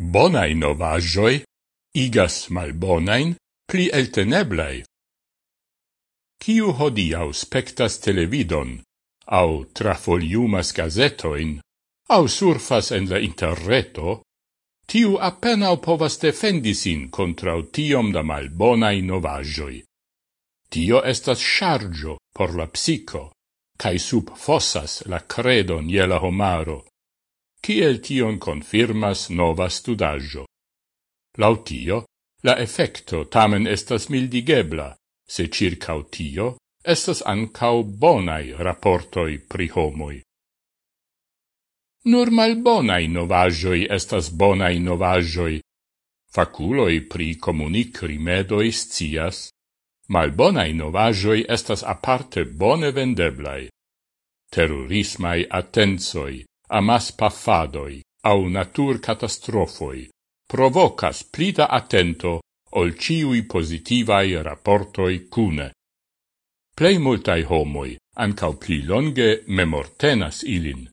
bonai novajoi igas malbonain pli elteneblai. Ciu hodiau spectas televidon, au trafoliumas gazetoin, au surfas en la interreto, tiu appenao povas defendisin contra tiom da malbonai novajoi. Tio estas chargio por la psico, cae sub fossas la credon je la homaro kiel tion confirmas nova studaggio. Lautio, la effecto tamen estas mildigebla, se circau tio estas ancau bonai rapportoi pri homoi. Nur mal bonai novagioi estas bonai novagioi. Faculoi pri comunic rimedoi scias, mal bonai novagioi estas aparte bone vendeblai. Terrorismai attenzoi, amas paffadoi au natur catastrofoi provocas plida attento ol ciui positivai rapportoi cune. Plei multai homoi, ancau pli longe, memortenas ilin.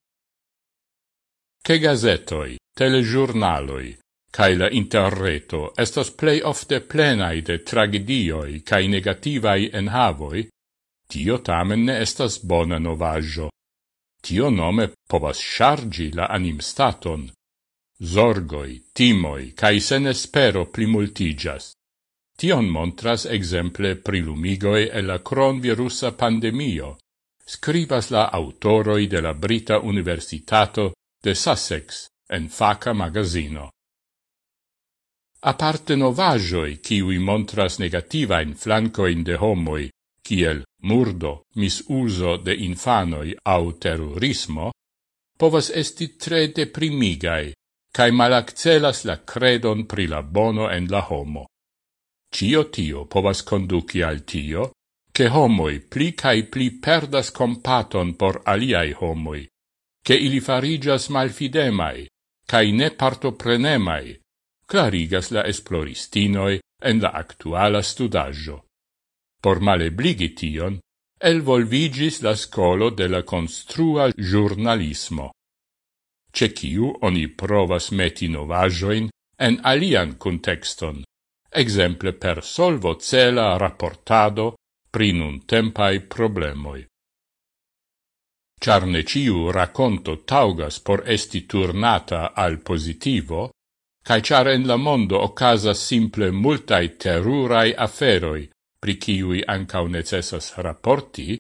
Che gazetoi, telegiurnaloi, cae la interreto estas plei ofte plenai de tragedioi cae negativai enhavoi, tio tamen ne estas bona novaggio, Tio nome povas chargi la anim staton. Zorgoi, timoi, cae sen espero plimultigas. Tion montras exemple prilumigoi e la cronvirusa pandemio, scribas la autoroi de la Brita Universitato de Sussex en faca magazino. Aparte novajoi, kiwi montras negativa in flancoin de homoi, kiel murdo, misuso de infanoi au terrorismo, povas esti tre deprimigai, cae malaccelas la credon pri la bono en la homo. Cio tio povas conduci al tio, che homoi pli cae pli perdas compaton por aliai homoi, che ili farigas malfidemai, cae ne partoprenemai, clarigas la esploristinoi en la actuala studaggio. Por malebligi tion, elvolvigis la scolo de la construa giornalismo. ce ciu oni provas meti novajoin en alian contexton, exemple per solvo cela rapportado pri nun tempai problemoi. Ciar ne ciu racconto taugas por esti turnata al positivo, cae char en la mondo ocasa simple multai terrurai aferoi, pri ciui ancau necessas rapporti,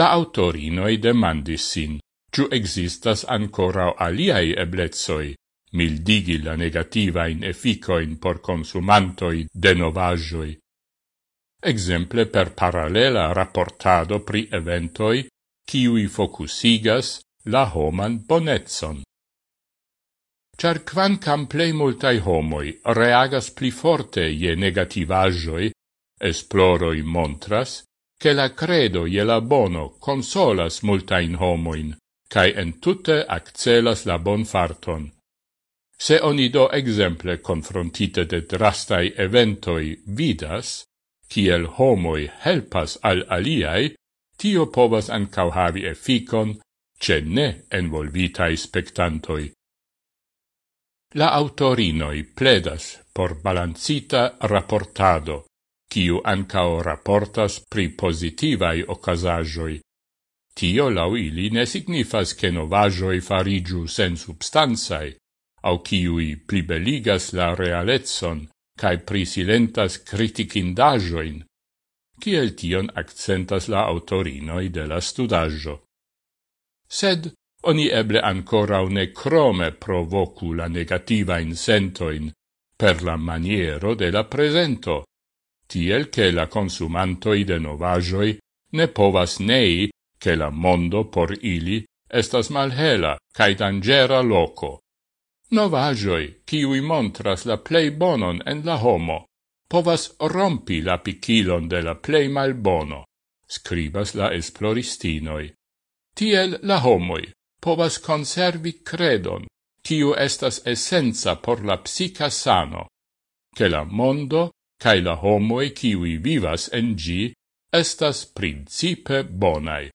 la autorinoi demandis sin, ciu existas ancora aliai eblezoi, mildigi la negativain efficoin por consumantoi de novajoi. Exemple per parallela rapportado pri eventoi, ciui focusigas la homan bonetson. Char quancam plei multai homoi reagas pli forte je negativajoi, Esploroi montras che la credo e la bono consolas multa in homoin, cae entute accelas la bonfarton. Se oni do exemple confrontite de drastai eventoi vidas, kiel homoi helpas al aliai, tio povas ancau havi efficon ce ne envolvitai spectantoi. La autorinoi pledas por balancita rapportado, kiu ancao raportas pri positivai ocasajoi. Tio lau ili ne signifas che novajoi farigiu sen substansai, au kiui plibeligas la realetson, cae prisilentas criticindajoin, kiel tion accentas la autorinoi de la studaggio. Sed oni eble ancora ne crome provocu la negativa insentoin per la maniero de la presento, tiel che la consumantoi de novajoi ne povas nei che la mondo por ili estas malhela cae dangera loco. Novajoi, ciui montras la plei bonon en la homo, povas rompi la picilon de la plei malbono, scribas la esploristinoi. Tiel la homoi povas conservi credon, ciu estas essenza por la psica sano, che la mondo cae la homoi kiwi vivas en gi estas principe bonai.